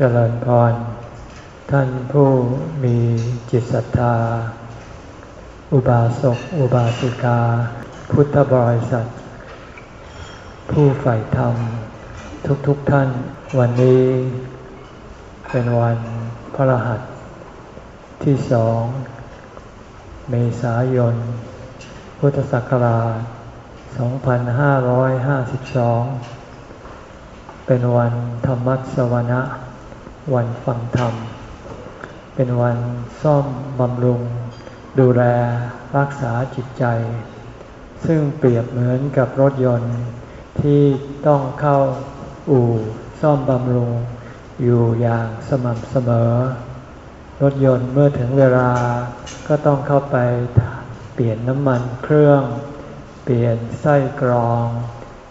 เจริญพร ท่านผู้มีจิตศรัทธา อุบาสก อุบาสิกา พุทธบริษัท ผู้ใฝ่ธรรม ทุกๆทท่าน วันนี้ เป็นวันพระรหัสที่สอง เมษายน พุทธศักราช 2552 เป็นวันธรรมัสวนะ วันฟังธรรม เป็นวันซ่อมบำรุง ดูแลรักษาจิตใจ ซึ่งเปรียบเหมือนกับรถยนต์ที่ต้องเข้าอู่ซ่อมบำรุง อยู่อย่างสม่ำเสมอ รถยนต์เมื่อถึงเวลาก็ต้องเข้าไปเปลี่ยนน้ำมันเครื่อง เปลี่ยนไส้กรอง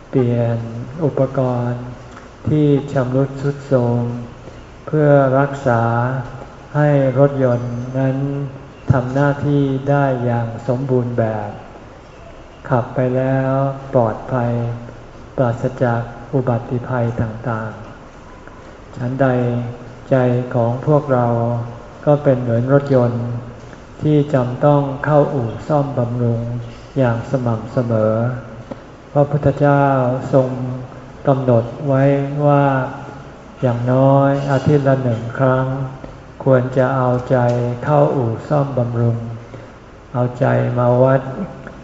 เปลี่ยนอุปกรณ์ที่ชำรุดทรุดโทรม เพื่อรักษาให้รถยนต์นั้นทำหน้าที่ได้อย่างสมบูรณ์แบบ ขับไปแล้วปลอดภัย ปราศจากอุบัติภัยต่างๆ ฉันใดใจของพวกเราก็เป็นเหมือนรถยนต์ ที่จำต้องเข้าอู่ซ่อมบำรุงอย่างสม่ำเสมอ พระพุทธเจ้าทรงกำหนดไว้ว่า อย่างน้อยอาทิตย์ละหนึ่งครั้ง ควรจะเอาใจเข้าอู่ซ่อมบำรุง เอาใจมาวัด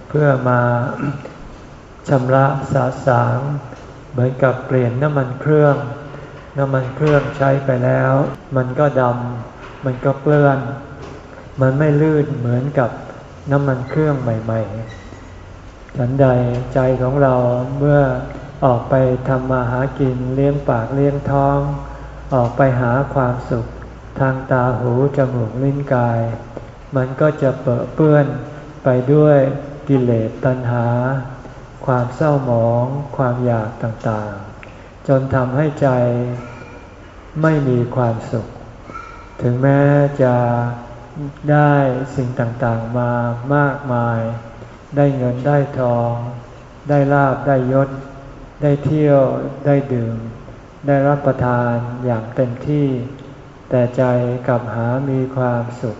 เพื่อมาชำระสาสาง เหมือนกับเปลี่ยนน้ำมันเครื่อง น้ำมันเครื่องใช้ไปแล้ว มันก็ดำมันก็เปื้อน มันไม่ลื่นเหมือนกับน้ำมันเครื่องใหม่ ๆ ฉันใดใจของเราเมื่อ ออกไปทำมาหากินเลี้ยงปากเลี้ยงท้อง ออกไปหาความสุข ทางตาหูจมูกลิ้นกาย มันก็จะเปรอะเปื้อนไปด้วยกิเลสตัณหา ความเศร้าหมอง ความอยากต่างๆ จนทำให้ใจไม่มีความสุข ถึงแม้จะได้สิ่งต่างๆมามากมาย ได้เงินได้ทอง ได้ลาบได้ยศ ได้เที่ยวได้ดื่ม ได้รับประทานอย่างเต็มที่ แต่ใจกลับหามีความสุข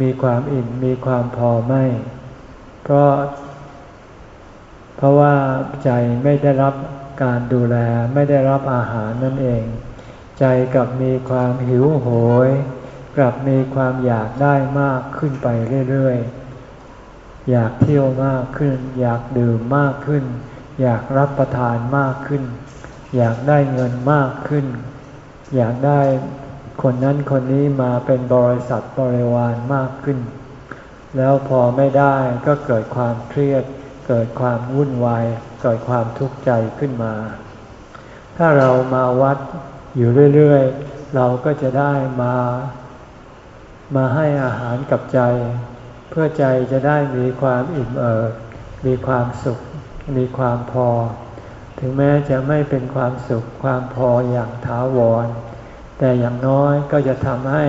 มีความอิ่มมีความพอไม่ เพราะ เพราะว่าใจไม่ได้รับการดูแลไม่ได้รับอาหารนั่นเอง ใจกลับมีความหิวโหย กลับมีความอยากได้มากขึ้นไปเรื่อยๆอยากเที่ยวมากขึ้น อยากดื่มมากขึ้น อยากรับประทานมากขึ้น อยากได้เงินมากขึ้น อยากได้คนนั้นคนนี้มาเป็นบริษัทบริวารมากขึ้น แล้วพอไม่ได้ก็เกิดความเครียด เกิดความวุ่นวาย เกิดความทุกข์ใจขึ้นมา ถ้าเรามาวัดอยู่เรื่อยๆ เราก็จะได้มา มาให้อาหารกับใจ เพื่อใจจะได้มีความอิ่มเอิบมีความสุข มีความพอ ถึงแม้จะไม่เป็นความสุขความพออย่างถาวร แต่อย่างน้อยก็จะทำให้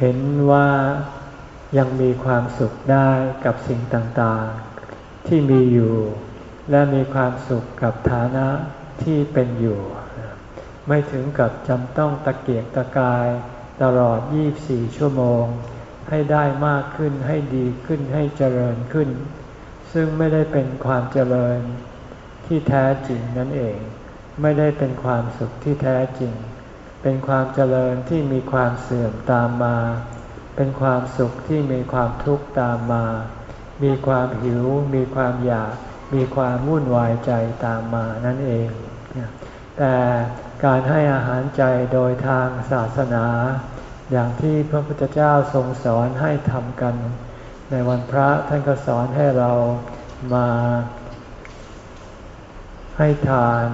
เห็นว่ายังมีความสุขได้กับสิ่งต่างๆ ที่มีอยู่ และมีความสุขกับฐานะที่เป็นอยู่ ไม่ถึงกับจำต้องตะเกียกตะกายตลอด 24 ชั่วโมง ให้ได้มากขึ้นให้ดีขึ้นให้เจริญขึ้น ซึ่งไม่ได้เป็นความเจริญที่แท้จริงนั่นเอง ไม่ได้เป็นความสุขที่แท้จริง เป็นความเจริญที่มีความเสื่อมตามมา เป็นความสุขที่มีความทุกข์ตามมา มีความหิว มีความอยาก มีความวุ่นวายใจตามมานั่นเอง แต่การให้อาหารใจโดยทางศาสนา อย่างที่พระพุทธเจ้าทรงสอนให้ทำกัน ในวันพระท่านก็สอนให้เรามาให้ทาน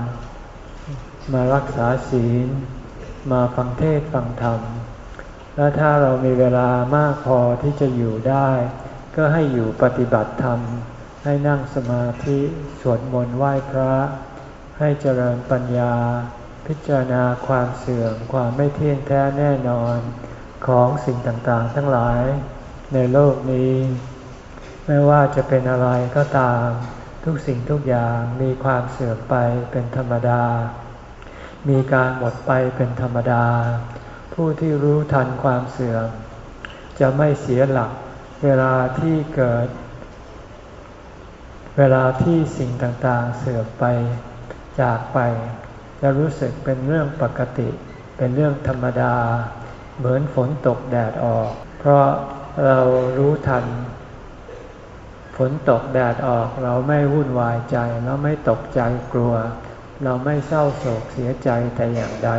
มารักษาศีล มาฟังเทศฟังธรรม และถ้าเรามีเวลามากพอที่จะอยู่ได้ ก็ให้อยู่ปฏิบัติธรรม ให้นั่งสมาธิสวดมนต์ไหว้พระ ให้เจริญปัญญา พิจารณาความเสื่อมความไม่เที่ยงแท้แน่นอนของสิ่งต่างๆ ทั้งหลาย ในโลกนี้ ไม่ว่าจะเป็นอะไรก็ตาม ทุกสิ่งทุกอย่างมีความเสื่อมไปเป็นธรรมดา มีการหมดไปเป็นธรรมดา ผู้ที่รู้ทันความเสื่อม จะไม่เสียหลักเวลาที่เกิด เวลาที่สิ่งต่างๆเสื่อมไปจากไป จะรู้สึกเป็นเรื่องปกติ เป็นเรื่องธรรมดา เหมือนฝนตกแดดออก เพราะ เรารู้ทัน ฝนตกแดดออกเราไม่วุ่นวายใจ เราไม่ตกใจกลัว เราไม่เศร้าโศกเสียใจแต่อย่างใด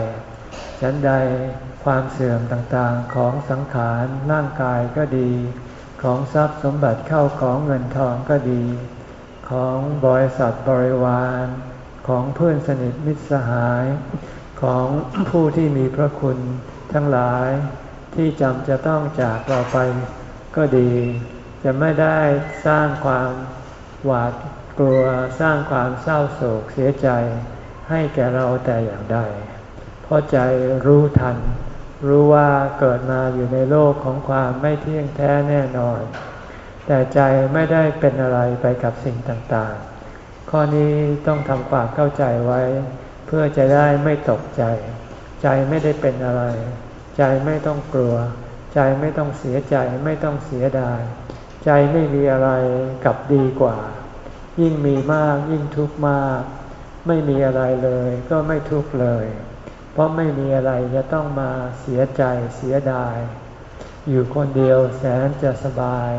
ฉันใดความเสื่อมต่างๆของสังขารร่างกายก็ดี ของทรัพย์สมบัติเข้าของเงินทองก็ดี ของบริษัทบริวาร ของเพื่อนสนิทมิตรสหาย ของผู้ที่มีพระคุณทั้งหลาย ที่จำจะต้องจากเราไปก็ดี จะไม่ได้สร้างความหวาดกลัวสร้างความเศร้าโศกเสียใจ ให้แก่เราแต่อย่างใด เพราะใจรู้ทัน รู้ว่าเกิดมาอยู่ในโลกของความไม่เที่ยงแท้แน่นอน แต่ใจไม่ได้เป็นอะไรไปกับสิ่งต่างๆ ข้อนี้ต้องทำความเข้าใจไว้ เพื่อจะได้ไม่ตกใจ ใจไม่ได้เป็นอะไร ใจไม่ต้องกลัว ใจไม่ต้องเสียใจไม่ต้องเสียดาย ใจไม่มีอะไรกับดีกว่า ยิ่งมีมากยิ่งทุกข์มาก ไม่มีอะไรเลยก็ไม่ทุกข์เลย เพราะไม่มีอะไรจะต้องมาเสียใจเสียดาย อยู่คนเดียวแสนจะสบาย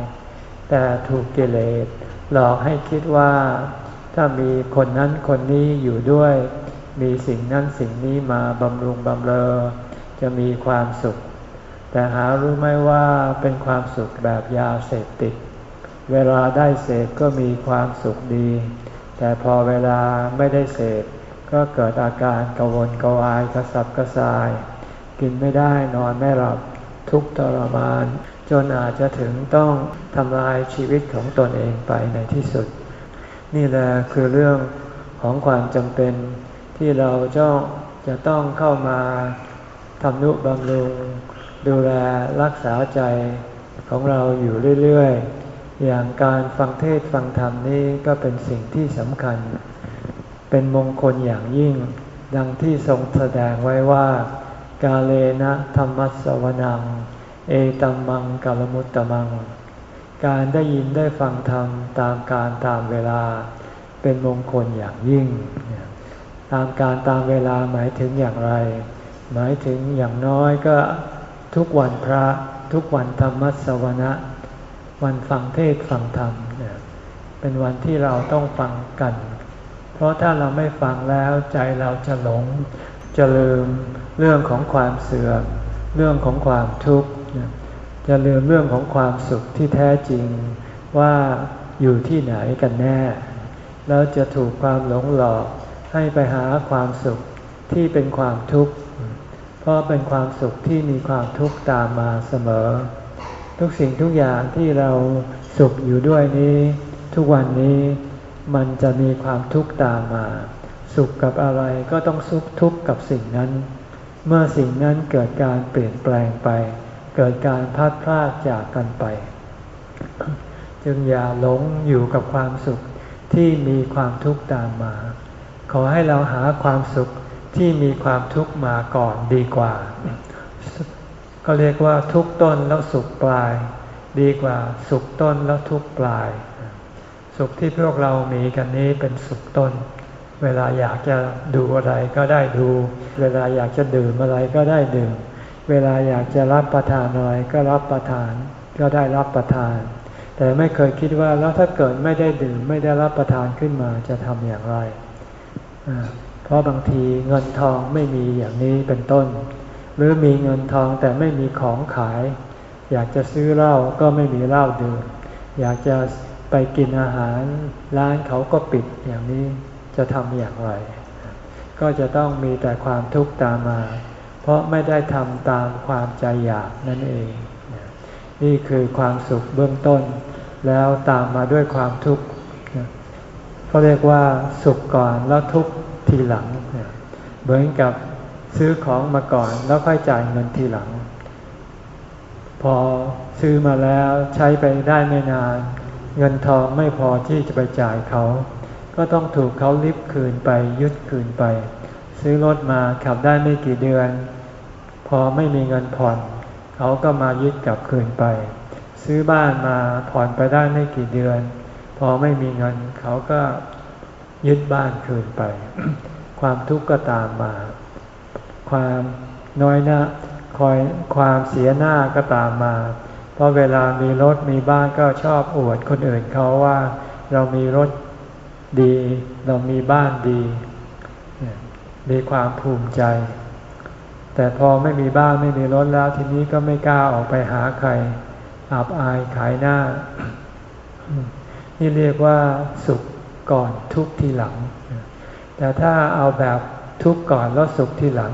แต่ถูกเกเลสหลอกให้คิดว่า ถ้ามีคนนั้นคนนี้อยู่ด้วย มีสิ่งนั้นสิ่งนี้มาบำรุงบำเรอ จะมีความสุข แต่หารู้ไหมว่าเป็นความสุขแบบยาเสพติด เวลาได้เสพก็มีความสุขดี แต่พอเวลาไม่ได้เสพก็เกิดอาการกวนกวายกระสับกระส่าย กินไม่ได้นอนไม่หลับทุกทรมาน จนอาจจะถึงต้องทำลายชีวิตของตนเองไปในที่สุด นี่แหละคือเรื่องของความจำเป็นที่เราจะจะต้องเข้ามา ทำนุบำรุง ดูแลรักษาใจของเราอยู่เรื่อยๆ อย่างการฟังเทศฟังธรรมนี่ก็เป็นสิ่งที่สำคัญ เป็นมงคลอย่างยิ่ง ดังที่ทรงแสดงไว้ว่า กาเลนะธรรมัสวนัง เอตัมมังกาลมุตตมัง การได้ยินได้ฟังธรรมตามการตามเวลา เป็นมงคลอย่างยิ่ง ตามการตามเวลาหมายถึงอย่างไร หมายถึงอย่างน้อยก็ทุกวันพระทุกวันธรรมสวนะ วันฟังเทศฟังธรรมเนี่ยเป็นวันที่เราต้องฟังกัน เพราะถ้าเราไม่ฟังแล้วใจเราจะหลงจะลืมเรื่องของความเสื่อมเรื่องของความทุกข์จะลืมเรื่องของความสุขที่แท้จริงว่าอยู่ที่ไหนกันแน่ แล้วจะถูกความหลงหลอกให้ไปหาความสุขที่เป็นความทุกข์ เพราะเป็นความสุขที่มีความทุกข์ตามมาเสมอ ทุกสิ่งทุกอย่างที่เราสุขอยู่ด้วยนี้ ทุกวันนี้มันจะมีความทุกข์ตามมา สุขกับอะไรก็ต้องสุขทุกข์กับสิ่งนั้น เมื่อสิ่งนั้นเกิดการเปลี่ยนแปลงไป เกิดการพัดพลาดจากกันไป จึงอย่าหลงอยู่กับความสุขที่มีความทุกข์ตามมา ขอให้เราหาความสุข ที่มีความทุกข์มาก่อนดีกว่า ก็เรียกว่าทุกต้นแล้วสุขปลาย ดีกว่าสุขต้นแล้วทุกปลาย สุขที่พวกเรามีกันนี้เป็นสุขต้น เวลาอยากจะดูอะไรก็ได้ดู เวลาอยากจะดื่มอะไรก็ได้ดื่ม เวลาอยากจะรับประทานอะไรก็รับประทานก็ได้รับประทาน แต่ไม่เคยคิดว่าแล้วถ้าเกิดไม่ได้ดื่มไม่ได้รับประทานขึ้นมาจะทำอย่างไร เพราะบางทีเงินทองไม่มีอย่างนี้เป็นต้น หรือมีเงินทองแต่ไม่มีของขาย อยากจะซื้อเหล้าก็ไม่มีเหล้าดื่ม อยากจะไปกินอาหารร้านเขาก็ปิดอย่างนี้จะทำอย่างไร ก็จะต้องมีแต่ความทุกข์ตามมา เพราะไม่ได้ทำตามความใจอยากนั่นเอง นี่คือความสุขเบื้องต้น แล้วตามมาด้วยความทุกข์เขาเรียกว่าสุขก่อนแล้วทุกข์ ทีหลัง เหมือนกับซื้อของมาก่อนแล้วค่อยจ่ายเงินทีหลัง พอซื้อมาแล้วใช้ไปได้ไม่นาน เงินทองไม่พอที่จะไปจ่ายเขา ก็ต้องถูกเขาลิบคืนไปยึดคืนไป ซื้อรถมาขับได้ไม่กี่เดือน พอไม่มีเงินผ่อนเขาก็มายึดกลับคืนไป ซื้อบ้านมาผ่อนไปได้ไม่กี่เดือน พอไม่มีเงินเขาก็ ยึดบ้านคืนไป ความทุกข์ก็ตามมา ความน้อยหน้าคอยความเสียหน้าก็ตามมา เพราะเวลามีรถมีบ้านก็ชอบอวดคนอื่นเขาว่า เรามีรถดี เรามีบ้านดี มีความภูมิใจ แต่พอไม่มีบ้านไม่มีรถแล้วทีนี้ก็ไม่กล้าออกไปหาใครอับอายขายหน้า นี่เรียกว่าสุข ก่อนทุกทีหลัง แต่ถ้าเอาแบบทุกก่อนแล้วสุขทีหลัง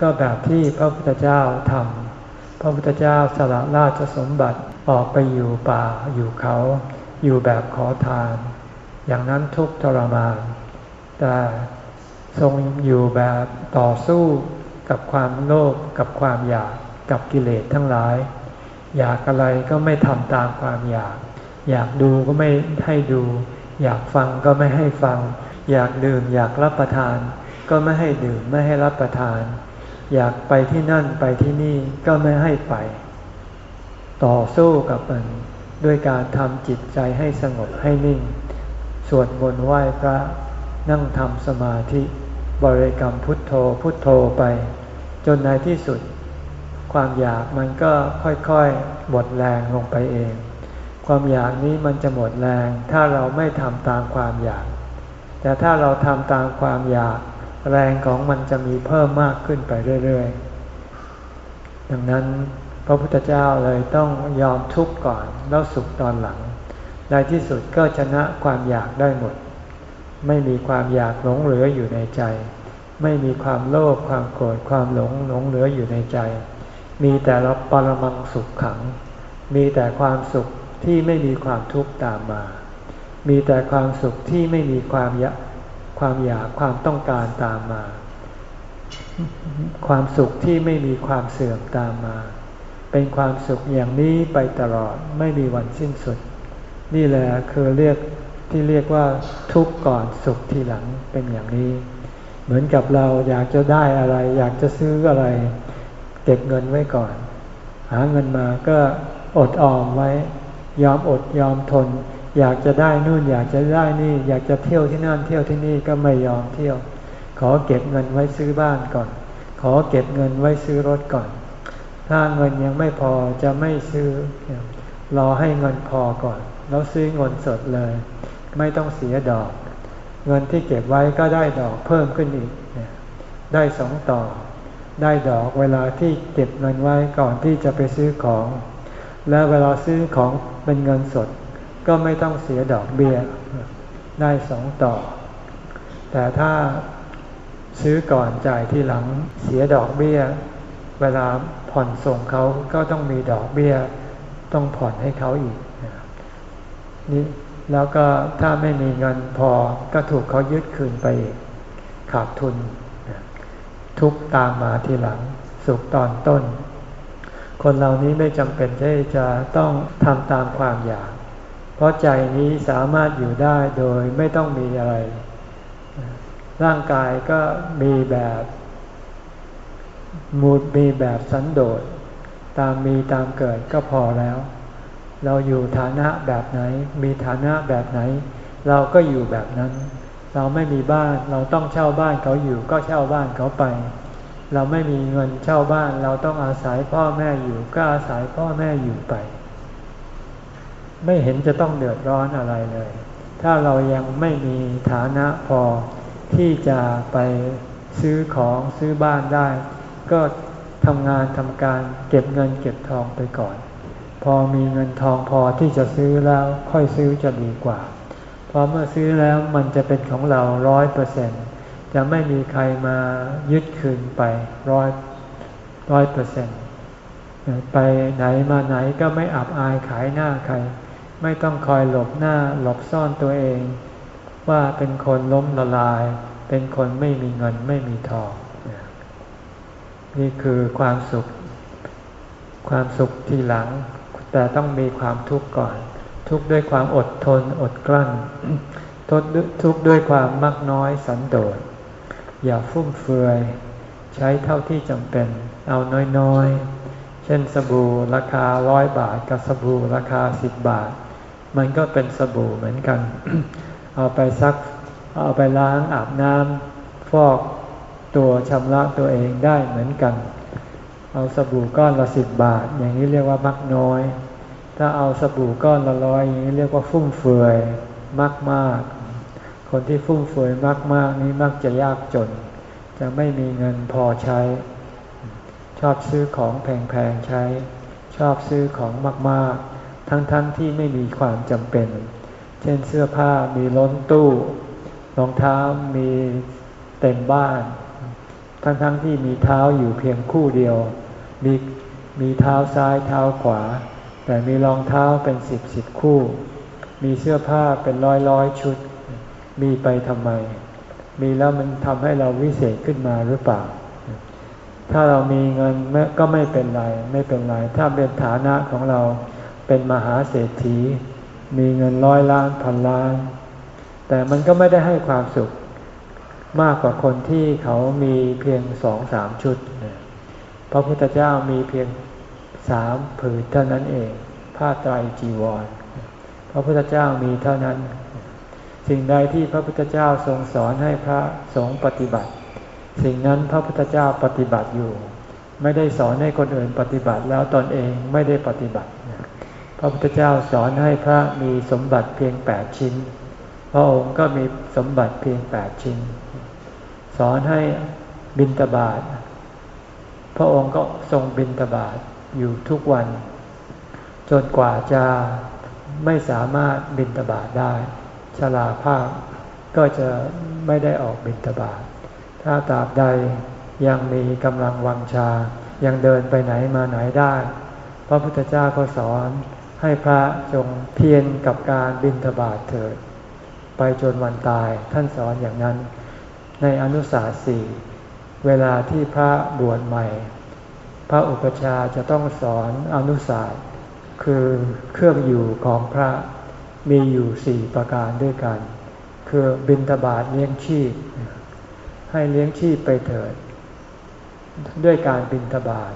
ก็แบบที่พระพุทธเจ้าทำพระพุทธเจ้าสละราชสมบัติออกไปอยู่ป่าอยู่เขา อยู่แบบขอทาน อย่างนั้นทุกทรมาน แต่ทรงอยู่แบบต่อสู้กับความโลภกับความอยากกับกิเลสทั้งหลาย อยากอะไรก็ไม่ทำตามความอยาก อยากดูก็ไม่ให้ดู อยากฟังก็ไม่ให้ฟัง อยากดื่มอยากรับประทาน ก็ไม่ให้ดื่มไม่ให้รับประทาน อยากไปที่นั่นไปที่นี่ก็ไม่ให้ไป ต่อสู้กับมันด้วยการทำจิตใจให้สงบให้นิ่ง สวดมนต์ไหว้พระนั่งทำสมาธิบริกรรมพุทโธพุทโธไป จนในที่สุด ความอยากมันก็ค่อยๆหมดแรงลงไปเอง ความอยากนี้มันจะหมดแรง ถ้าเราไม่ทำตามความอยาก แต่ถ้าเราทำตามความอยาก แรงของมันจะมีเพิ่มมากขึ้นไปเรื่อยๆ ดังนั้นพระพุทธเจ้าเลยต้องยอมทุกข์ก่อนแล้วสุขตอนหลัง ในที่สุดก็ชนะความอยากได้หมด ไม่มีความอยากหลงเหลืออยู่ในใจ ไม่มีความโลภความโกรธความหลงหลงเหลืออยู่ในใจ มีแต่ละปรมังสุขขัง มีแต่ความสุข ที่ไม่มีความทุกข์ตามมา มีแต่ความสุขที่ไม่มีความยะความอยากความต้องการตามมา ความสุขที่ไม่มีความเสื่อมตามมา เป็นความสุขอย่างนี้ไปตลอดไม่มีวันสิ้นสุด นี่แหละคือเรียกที่เรียกว่าทุกข์ก่อนสุขทีหลังเป็นอย่างนี้ เหมือนกับเราอยากจะได้อะไร อยากจะซื้ออะไร เก็บเงินไว้ก่อน หาเงินมาก็อดออมไว้ ยอมอดยอมทน อยากจะได้นู่นอยากจะได้นี่ อยากจะเที่ยวที่นั่นเที่ยวที่นี่ก็ไม่ยอมเที่ยว ขอเก็บเงินไว้ซื้อบ้านก่อน ขอเก็บเงินไว้ซื้อรถก่อน ถ้าเงินยังไม่พอจะไม่ซื้อรอให้เงินพอก่อน แล้วซื้อเงินสดเลย ไม่ต้องเสียดอก เงินที่เก็บไว้ก็ได้ดอกเพิ่มขึ้นอีกได้สองต่อ ได้ดอกเวลาที่เก็บเงินไว้ก่อนที่จะไปซื้อของ และเวลาซื้อของ เป็นเงินสดก็ไม่ต้องเสียดอกเบี้ยได้สองต่อ แต่ถ้าซื้อก่อนจ่ายที่หลังเสียดอกเบี้ย เวลาผ่อนส่งเขาก็ต้องมีดอกเบี้ย ต้องผ่อนให้เขาอีกนี่แล้วก็ถ้าไม่มีเงินพอก็ถูกเขายึดคืนไปอีกขาดทุน ทุกตามมาทีหลัง สุขตอนต้น คนเหล่านี้ไม่จำเป็นที่จะต้องทำตามความอยาก เพราะใจนี้สามารถอยู่ได้โดยไม่ต้องมีอะไร ร่างกายก็มีแบบมูดมีแบบสันโดษ ตามมีตามเกิดก็พอแล้ว เราอยู่ฐานะแบบไหน มีฐานะแบบไหน เราก็อยู่แบบนั้น เราไม่มีบ้านเราต้องเช่าบ้านเขาอยู่ก็เช่าบ้านเขาไป เราไม่มีเงินเช่าบ้าน เราต้องอาศัยพ่อแม่อยู่ ก็อาศัยพ่อแม่อยู่ไป ไม่เห็นจะต้องเดือดร้อนอะไรเลย ถ้าเรายังไม่มีฐานะพอที่จะไปซื้อของซื้อบ้านได้ ก็ทำงานทำการเก็บเงินเก็บทองไปก่อน พอมีเงินทองพอที่จะซื้อแล้วค่อยซื้อจะดีกว่าพอเมื่อซื้อแล้วมันจะเป็นของเราร้อยเปอร์เซ็นต์ จะไม่มีใครมายึดคืนไปร้อยร้อยเปอร์เซ็นไปไหนมาไหนก็ไม่อับอายขายหน้าใคร ไม่ต้องคอยหลบหน้าหลบซ่อนตัวเอง ว่าเป็นคนล้มละลาย เป็นคนไม่มีเงินไม่มีทองนี่คือความสุข ความสุขทีหลัง แต่ต้องมีความทุกข์ก่อน ทุกข์ด้วยความอดทนอดกลั้นทุกข์ด้วยความมักน้อยสันโดษ อย่าฟุ่มเฟือย ใช้เท่าที่จำเป็น เอาน้อยๆ เช่นสบู่ราคาร้อยบาท กับสบู่ราคาสิบบาท มันก็เป็นสบู่เหมือนกัน เอาไปซัก เอาไปล้างอาบน้ำฟอกตัวชำระตัวเองได้เหมือนกัน เอาสบู่ก้อนละสิบบาท อย่างนี้เรียกว่ามักน้อย ถ้าเอาสบู่ก้อนละร้อยอย่างนี้เรียกว่าฟุ่มเฟือยมากมาก คนที่ฟุ่มเฟือยมาก ๆ นี้มักจะยากจน จะไม่มีเงินพอใช้ ชอบซื้อของแพง ๆ ใช้ ชอบซื้อของมาก ๆ ทั้งๆทที่ไม่มีความจำเป็น เช่นเสื้อผ้ามีล้นตู้ รองเท้ามีเต็มบ้าน ทั้งๆทที่มีเท้าอยู่เพียงคู่เดียว มีมีเท้าซ้ายเท้าขวา แต่มีรองเท้าเป็นสิบสิบคู่ มีเสื้อผ้าเป็นร้อยร้อยชุด มีไปทำไม มีแล้วมันทำให้เราวิเศษขึ้นมาหรือเปล่า ถ้าเรามีเงินก็ไม่เป็นไร ไม่เป็นไร ถ้าเป็นฐานะของเราเป็นมหาเศรษฐี มีเงินร้อยล้านพันล้าน แต่มันก็ไม่ได้ให้ความสุขมากกว่าคนที่เขามีเพียงสองสามชุด พระพุทธเจ้ามีเพียงสามผืนเท่านั้นเอง ผ้าไตรจีวร พระพุทธเจ้ามีเท่านั้น สิ่งใดที่พระพุทธเจ้าทรงสอนให้พระสงฆ์ปฏิบัติ สิ่งนั้นพระพุทธเจ้าปฏิบัติอยู่ ไม่ได้สอนให้คนอื่นปฏิบัติแล้วตนเองไม่ได้ปฏิบัติ พระพุทธเจ้าสอนให้พระมีสมบัติเพียงแปดชิ้น พระองค์ก็มีสมบัติเพียงแปดชิ้น สอนให้บินตบาทพระองค์ก็ทรงบินตบาทอยู่ทุกวัน จนกว่าจะไม่สามารถบินตบาทได้ ชลาภาพ ก็จะไม่ได้ออกบิณฑบาตถ้าตราบใดยังมีกำลังวังชา ยังเดินไปไหนมาไหนได้ พระพุทธเจ้าก็สอนให้พระจงเพียรกับการบิณฑบาตเถิด ไปจนวันตายท่านสอนอย่างนั้น ในอนุสาสี่เวลาที่พระบวชใหม่ พระอุปชาจะต้องสอนอนุสาสคือเครื่องอยู่ของพระ มีอยู่สี่ประการด้วยกัน คือบินทบาทเลี้ยงชีพ ให้เลี้ยงชีพไปเถิด ด้วยการบินทบาท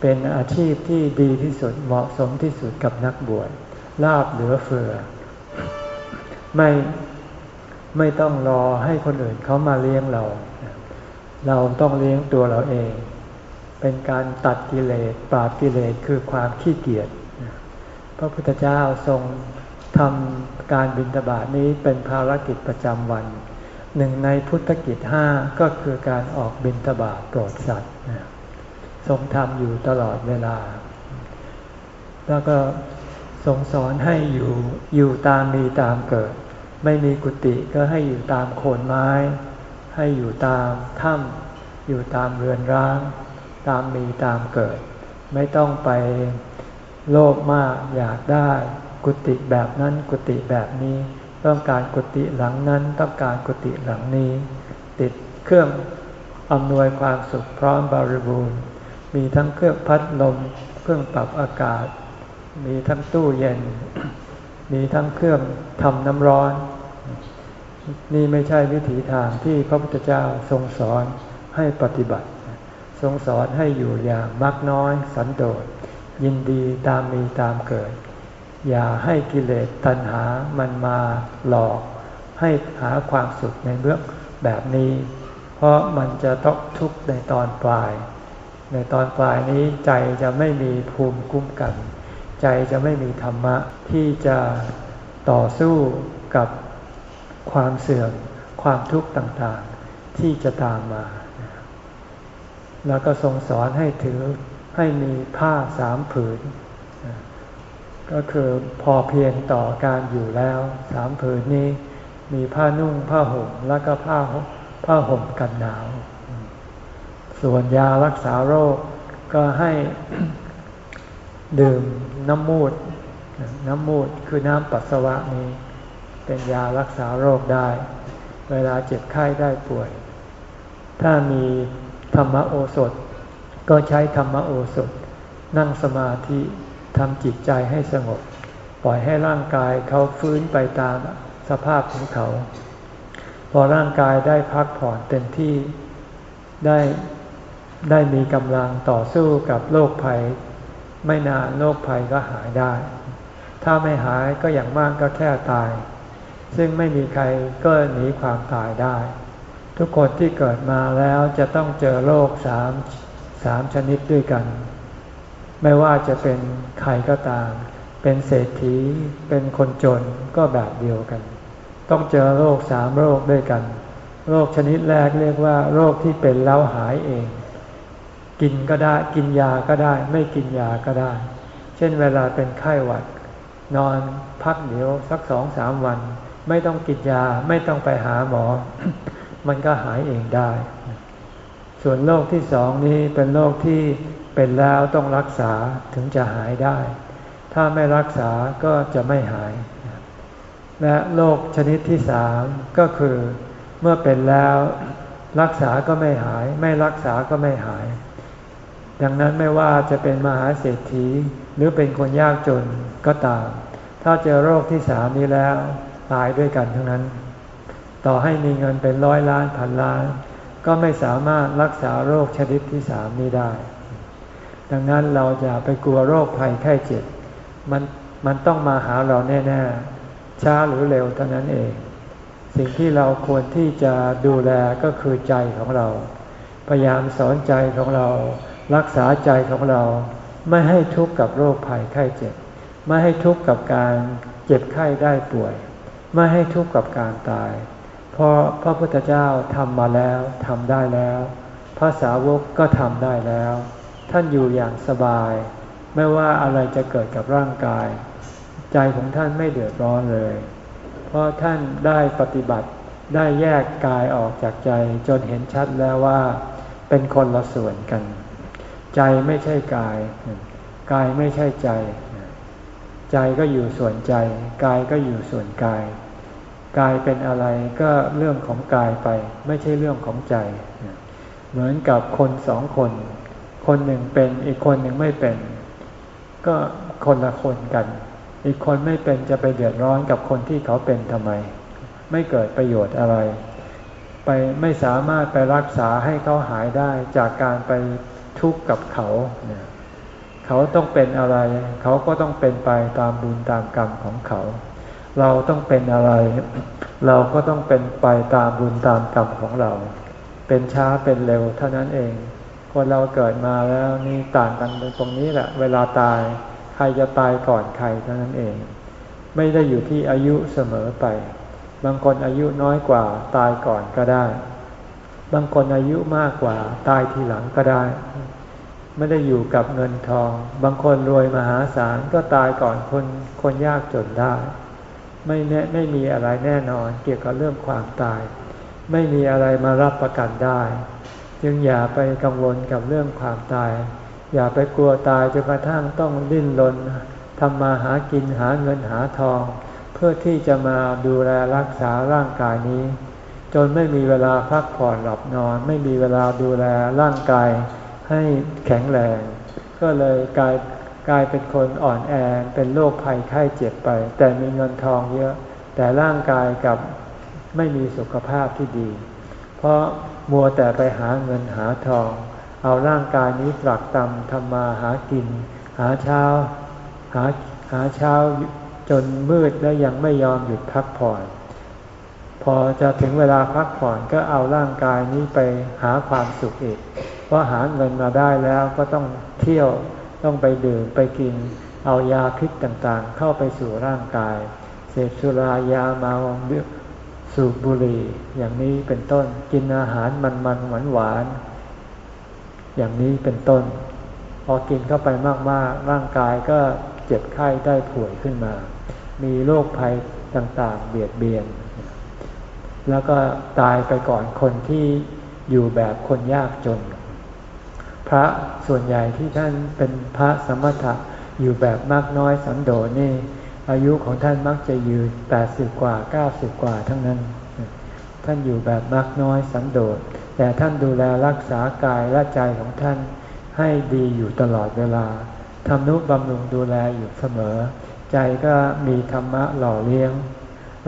เป็นอาชีพที่ดีที่สุดเหมาะสมที่สุดกับนักบวชลาบเหลือเฟือ ไม่ไม่ต้องรอให้คนอื่นเขามาเลี้ยงเรา เราต้องเลี้ยงตัวเราเอง เป็นการตัดกิเลสปราบกิเลสคือความขี้เกียจพระพุทธเจ้าทรง ทำการบิณฑบาตนี้เป็นภารกิจประจำวัน หนึ่งในพุทธกิจห้าก็คือการออกบิณฑบาตโปรดสัตว์ทรงทำอยู่ตลอดเวลา แล้วก็ทรงสอนให้อยู่อยู่ตามมีตามเกิด ไม่มีกุฏิก็ให้อยู่ตามโคนไม้ ให้อยู่ตามถ้ำอยู่ตามเรือนร้าง ตามมีตามเกิด ไม่ต้องไปโลภมากอยากได้ กุฏิแบบนั้นกุฏิแบบนี้ ต้องการกุฏิหลังนั้น ต้องการกุฏิหลังนี้ ติดเครื่องอำนวยความสุขพร้อมบริบูรณ์ มีทั้งเครื่องพัดลม เครื่องปรับอากาศ มีทั้งตู้เย็น มีทั้งเครื่องทำน้ำร้อน นี่ไม่ใช่วิถีทางที่พระพุทธเจ้าทรงสอนให้ปฏิบัติ ทรงสอนให้อยู่อย่างมักน้อยสันโดษยินดีตามมีตามเกิด อย่าให้กิเลสตัณหามันมาหลอก ให้หาความสุขในเบื้องแบบนี้ เพราะมันจะต้องทุกข์ในตอนปลาย ในตอนปลายนี้ใจจะไม่มีภูมิคุ้มกัน ใจจะไม่มีธรรมะที่จะต่อสู้กับความเสื่อมความทุกข์ต่างๆ ที่จะตามมา แล้วก็ทรงสอนให้ถือให้มีผ้าสามผืน ก็คือพอเพียงต่อการอยู่แล้วสามผืนนี้มีผ้านุ่งผ้าห่มแล้วก็ผ้าผ้าห่มกันหนาว ส่วนยารักษาโรคก็ให้ดื่มน้ำมูด น้ำมูดคือน้ำปัสสาวะนี้ เป็นยารักษาโรคได้ เวลาเจ็บไข้ได้ป่วย ถ้ามีธรรมโอสถ ก็ใช้ธรรมโอสถ นั่งสมาธิ ทำจิตใจให้สงบ ปล่อยให้ร่างกายเขาฟื้นไปตามสภาพของเขา พอร่างกายได้พักผ่อนเต็มที่ได้ได้มีกำลังต่อสู้กับโรคภัย ไม่นานโรคภัยก็หายได้ ถ้าไม่หายก็อย่างมากก็แค่ตาย ซึ่งไม่มีใครก็หนีความตายได้ ทุกคนที่เกิดมาแล้วจะต้องเจอโรคสามสามชนิดด้วยกัน ไม่ว่าจะเป็นใครก็ตาม เป็นเศรษฐี เป็นคนจนก็แบบเดียวกัน ต้องเจอโรคสามโรคด้วยกัน โรคชนิดแรกเรียกว่า โรคที่เป็นแล้วหายเอง กินก็ได้กินยาก็ได้ ไม่กินยาก็ได้ เช่นเวลาเป็นไข้หวัด นอนพักเดี๋ยวสักสองสามวัน ไม่ต้องกินยาไม่ต้องไปหาหมอ มันก็หายเองได้ ส่วนโรคที่สองนี้เป็นโรคที่ เป็นแล้วต้องรักษาถึงจะหายได้ ถ้าไม่รักษาก็จะไม่หาย และโรคชนิดที่สามก็คือ เมื่อเป็นแล้วรักษาก็ไม่หาย ไม่รักษาก็ไม่หาย ดังนั้นไม่ว่าจะเป็นมหาเศรษฐีหรือเป็นคนยากจนก็ตาม ถ้าเจอโรคที่สามนี้แล้วตายด้วยกันทั้งนั้น ต่อให้มีเงินเป็นร้อยล้านพันล้าน ก็ไม่สามารถรักษาโรคชนิดที่สามนี้ได้ ดังนั้นเราจะไปกลัวโรคภัยไข้เจ็บ มันมันต้องมาหาเราแน่ๆ ช้าหรือเร็วเท่านั้นเอง สิ่งที่เราควรที่จะดูแลก็คือใจของเรา พยายามสอนใจของเรา รักษาใจของเรา ไม่ให้ทุกข์กับโรคภัยไข้เจ็บ ไม่ให้ทุกข์กับการเจ็บไข้ได้ป่วย ไม่ให้ทุกข์กับการตาย เพราะพระพุทธเจ้าทำมาแล้วทำได้แล้ว พระสาวกก็ทำได้แล้ว ท่านอยู่อย่างสบาย ไม่ว่าอะไรจะเกิดกับร่างกาย ใจของท่านไม่เดือดร้อนเลย เพราะท่านได้ปฏิบัติได้แยกกายออกจากใจจนเห็นชัดแล้วว่าเป็นคนละส่วนกัน ใจไม่ใช่กาย กายไม่ใช่ใจ ใจก็อยู่ส่วนใจ กายก็อยู่ส่วนกาย กายเป็นอะไรก็เรื่องของกายไป ไม่ใช่เรื่องของใจ เหมือนกับคนสองคน คนหนึ่งเป็นอีกคนหนึ่งไม่เป็น ก็คนละคนกัน อีกคนไม่เป็นจะไปเดือดร้อนกับคนที่เขาเป็นทำไม ไม่เกิดประโยชน์อะไร ไปไม่สามารถไปรักษาให้เขาหายได้จากการไปทุกข์กับเขาเขาต้องเป็นอะไร เขาก็ต้องเป็นไปตามบุญตามกรรมของเขา เราต้องเป็นอะไร เราก็ต้องเป็นไปตามบุญตามกรรมของเรา เป็นช้าเป็นเร็วเท่านั้นเอง คนเราเกิดมาแล้วนี่ต่างกันตรงนี้แหละ เวลาตายใครจะตายก่อนใครเท่านั้นเอง ไม่ได้อยู่ที่อายุเสมอไป บางคนอายุน้อยกว่าตายก่อนก็ได้ บางคนอายุมากกว่าตายทีหลังก็ได้ ไม่ได้อยู่กับเงินทอง บางคนรวยมหาศาลก็ตายก่อนคนคนยากจนได้ ไม่แน่ไม่มีอะไรแน่นอนเกี่ยวกับเรื่องความตาย ไม่มีอะไรมารับประกันได้ จึงอย่าไปกังวลกับเรื่องความตาย อย่าไปกลัวตายจนกระทั่งต้องดิ้นรนทำมาหากินหาเงินหาทอง เพื่อที่จะมาดูแลรักษาร่างกายนี้ จนไม่มีเวลาพักผ่อนหลับนอน ไม่มีเวลาดูแลร่างกายให้แข็งแรง ก็เลยกลายกลายเป็นคนอ่อนแอเป็นโรคภัยไข้เจ็บไป แต่มีเงินทองเยอะ แต่ร่างกายกับไม่มีสุขภาพที่ดี เพราะ มัวแต่ไปหาเงินหาทอง เอาร่างกายนี้ปลักตำทำมาหากิน หาเช้าหาหาเช้าจนมืดแล้วยังไม่ยอมหยุดพักผ่อน พอจะถึงเวลาพักผ่อนก็เอาร่างกายนี้ไปหาความสุขอีกเพราะหาเงินมาได้แล้วก็ต้องเที่ยวต้องไปดื่มไปกิน เอายาพิษต่างๆ เข้าไปสู่ร่างกาย เสพสุรายาเมา สูบบุหรี่อย่างนี้เป็นต้น กินอาหารมันๆหวานหวานอย่างนี้เป็นต้น พอกินเข้าไปมากๆ ร่างกายก็เจ็บไข้ได้ป่วยขึ้นมา มีโรคภัยต่างๆ เบียดเบียน แล้วก็ตายไปก่อนคนที่อยู่แบบคนยากจน พระส่วนใหญ่ที่ท่านเป็นพระสมถะอยู่แบบมากน้อยสันโดษนี่ อายุของท่านมักจะอยืนแปดสิบกว่าเก้าสิบกว่าทั้งนั้น ท่านอยู่แบบมากน้อยสันโดษ แต่ท่านดูแลรักษากายและใจของท่านให้ดีอยู่ตลอดเวลาทำนุบำรุงดูแลอยู่เสมอ ใจก็มีธรรมะหล่อเลี้ยง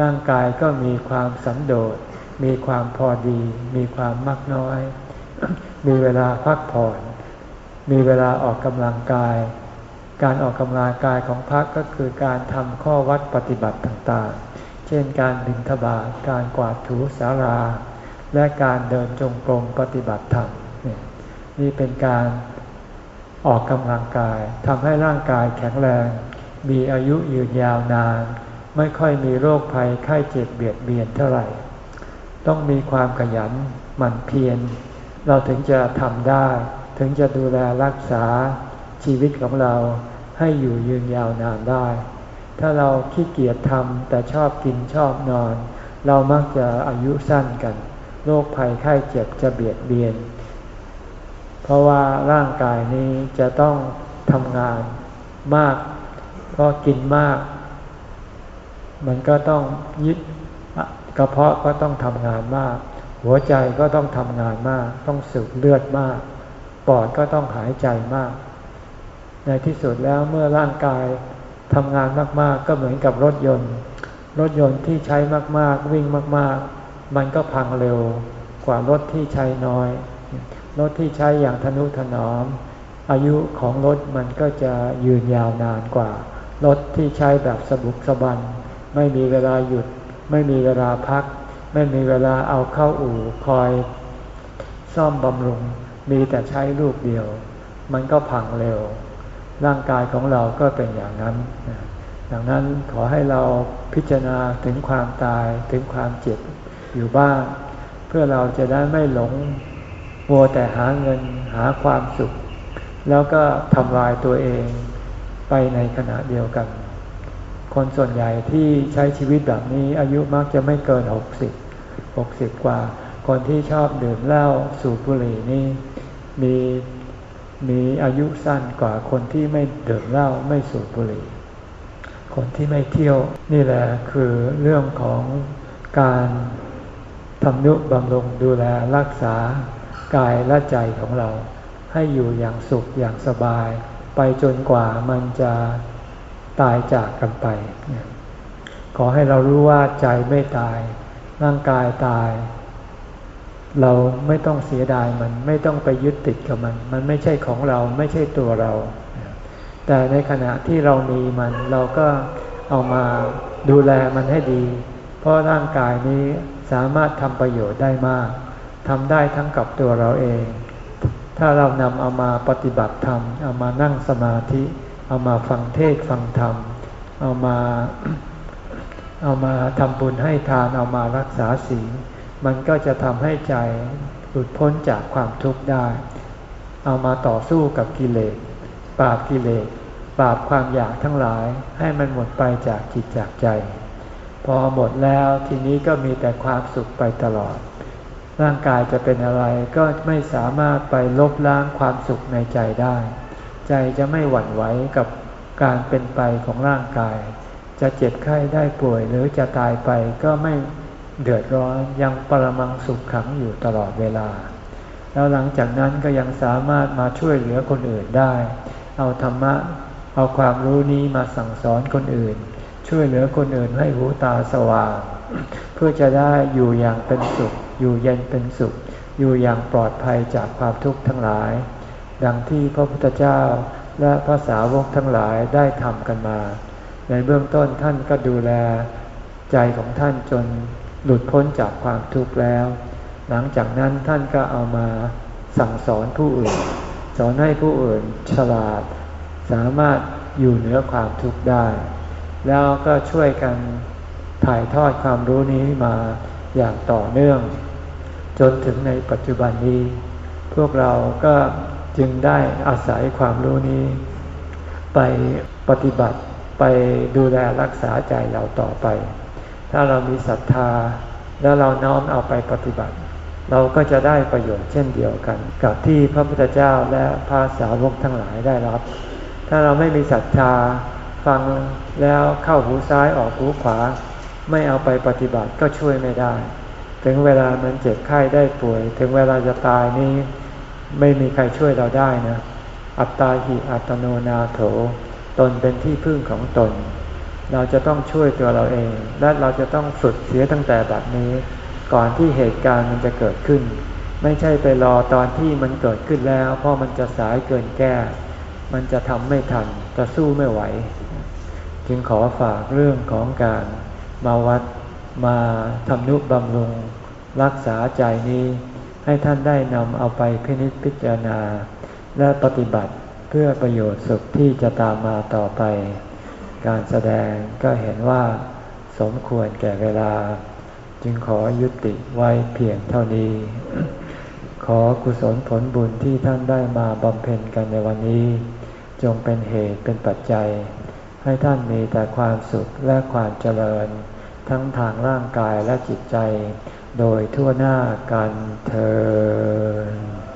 ร่างกายก็มีความสันโดษ มีความพอดี มีความมักน้อย มีเวลาพักผ่อน มีเวลาออกกำลังกาย การออกกำลังกายของพักก็คือการทำข้อวัดปฏิบัติต่างๆ เช่นการบิณฑบาตการกวาดถูสารา และการเดินจงกรมปฏิบัติธรรมนี่เป็นการออกกำลังกายทำให้ร่างกายแข็งแรง มีอายุยืนยาวนาน ไม่ค่อยมีโรคภัยไข้เจ็บเบียดเบียนเท่าไหร่ ต้องมีความขยันหมั่นเพียรเราถึงจะทำได้ ถึงจะดูแลรักษาชีวิตของเรา ให้อยู่ยืนยาวนานได้ ถ้าเราขี้เกียจทำแต่ชอบกินชอบนอน เรามักจะอายุสั้นกัน โรคภัยไข้เจ็บจะเบียดเบียน เพราะว่าร่างกายนี้จะต้องทำงานมาก เพราะกินมาก มันก็ต้องยึดกระเพาะก็ต้องทำงานมาก หัวใจก็ต้องทำงานมาก ต้องสูบเลือดมาก ปอดก็ต้องหายใจมาก ในที่สุดแล้วเมื่อร่างกายทำงานมากๆ ก็เหมือนกับรถยนต์ รถยนต์ที่ใช้มากๆ วิ่งมากๆ มันก็พังเร็วกว่ารถที่ใช้น้อย รถที่ใช้อย่างทนุถนอม อายุของรถมันก็จะยืนยาวนานกว่า รถที่ใช้แบบสบุกสบัน ไม่มีเวลาหยุด ไม่มีเวลาพัก ไม่มีเวลาเอาเข้าอู่คอย ซ่อมบำรุง มีแต่ใช้ลูกเดียว มันก็พังเร็ว ร่างกายของเราก็เป็นอย่างนั้น ดังนั้นขอให้เราพิจารณาถึงความตายถึงความเจ็บอยู่บ้าง เพื่อเราจะได้ไม่หลงมัวแต่หาเงินหาความสุข แล้วก็ทำลายตัวเองไปในขณะเดียวกัน คนส่วนใหญ่ที่ใช้ชีวิตแบบนี้อายุมักจะไม่เกินหกสิบหกสิบกว่า คนที่ชอบดื่มเหล้าสูบบุหรี่นี่มี มีอายุสั้นกว่าคนที่ไม่ดื่มเหล้าไม่สูบบุหรี่ คนที่ไม่เที่ยวนี่แหละคือเรื่องของการทำนุบำรุงดูแลรักษากายและใจของเรา ให้อยู่อย่างสุขอย่างสบาย ไปจนกว่ามันจะตายจากกันไป ขอให้เรารู้ว่าใจไม่ตาย ร่างกายตาย เราไม่ต้องเสียดายมันไม่ต้องไปยึดติดกับมัน มันไม่ใช่ของเราไม่ใช่ตัวเรา แต่ในขณะที่เรามีมันเราก็เอามาดูแลมันให้ดี เพราะร่างกายนี้สามารถทำประโยชน์ได้มากทำได้ทั้งกับตัวเราเอง ถ้าเรานำเอามาปฏิบัติธรรม เอามานั่งสมาธิ เอามาฟังเทศฟังธรรม เอามา เอามาทำบุญให้ทาน เอามารักษาศีล มันก็จะทำให้ใจหลุดพ้นจากความทุกข์ได้ เอามาต่อสู้กับกิเลส ปราบกิเลส ปราบความอยากทั้งหลาย ให้มันหมดไปจากจิตจากใจ พอหมดแล้วทีนี้ก็มีแต่ความสุขไปตลอด ร่างกายจะเป็นอะไรก็ไม่สามารถไปลบล้างความสุขในใจได้ ใจจะไม่หวั่นไหวกับการเป็นไปของร่างกาย จะเจ็บไข้ได้ป่วยหรือจะตายไปก็ไม่ เดือดร้อนยังปรมังสุขขังอยู่ตลอดเวลา แล้วหลังจากนั้นก็ยังสามารถมาช่วยเหลือคนอื่นได้ เอาธรรมะ เอาความรู้นี้มาสั่งสอนคนอื่น ช่วยเหลือคนอื่นให้หูตาสว่าง เพื่อจะได้อยู่อย่างเป็นสุข อยู่เย็นเป็นสุข อยู่อย่างปลอดภัยจากความทุกข์ทั้งหลาย ดังที่พระพุทธเจ้าและพระสาวกทั้งหลายได้ทำกันมา ในเบื้องต้นท่านก็ดูแลใจของท่านจน หลุดพ้นจากความทุกข์แล้ว หลังจากนั้นท่านก็เอามาสั่งสอนผู้อื่น สอนให้ผู้อื่นฉลาด สามารถอยู่เหนือความทุกข์ได้ แล้วก็ช่วยกันถ่ายทอดความรู้นี้มาอย่างต่อเนื่อง จนถึงในปัจจุบันนี้ พวกเราก็จึงได้อาศัยความรู้นี้ ไปปฏิบัติไปดูแลรักษาใจเราต่อไป ถ้าเรามีศรัทธา แล้วเราน้อมเอาไปปฏิบัติ เราก็จะได้ประโยชน์เช่นเดียวกัน กับที่พระพุทธเจ้าและพระสาวกทั้งหลายได้รับ ถ้าเราไม่มีศรัทธาฟังแล้วเข้าหูซ้ายออกหูขวา ไม่เอาไปปฏิบัติก็ช่วยไม่ได้ ถึงเวลามันเจ็บไข้ได้ป่วย ถึงเวลาจะตายนี้ไม่มีใครช่วยเราได้นะ อัตตาหิอัตโนนาโถ ตนเป็นที่พึ่งของตน เราจะต้องช่วยตัวเราเอง และเราจะต้องฝึกเสียตั้งแต่แบบนี้ ก่อนที่เหตุการณ์มันจะเกิดขึ้น ไม่ใช่ไปรอตอนที่มันเกิดขึ้นแล้ว เพราะมันจะสายเกินแก้ มันจะทำไม่ทันจะสู้ไม่ไหว จึงขอฝากเรื่องของการมาวัดมาทำนุบำรุง รักษาใจนี้ ให้ท่านได้นำเอาไปพินิจพิจารณา และปฏิบัติเพื่อประโยชน์สุขที่จะตามมาต่อไป การแสดงก็เห็นว่าสมควรแก่เวลา จึงขอยุติไว้เพียงเท่านี้ ขอกุศลผลบุญที่ท่านได้มาบำเพ็ญกันในวันนี้ จงเป็นเหตุเป็นปัจจัย ให้ท่านมีแต่ความสุขและความเจริญ ทั้งทางร่างกายและจิตใจ โดยทั่วหน้ากันเธอ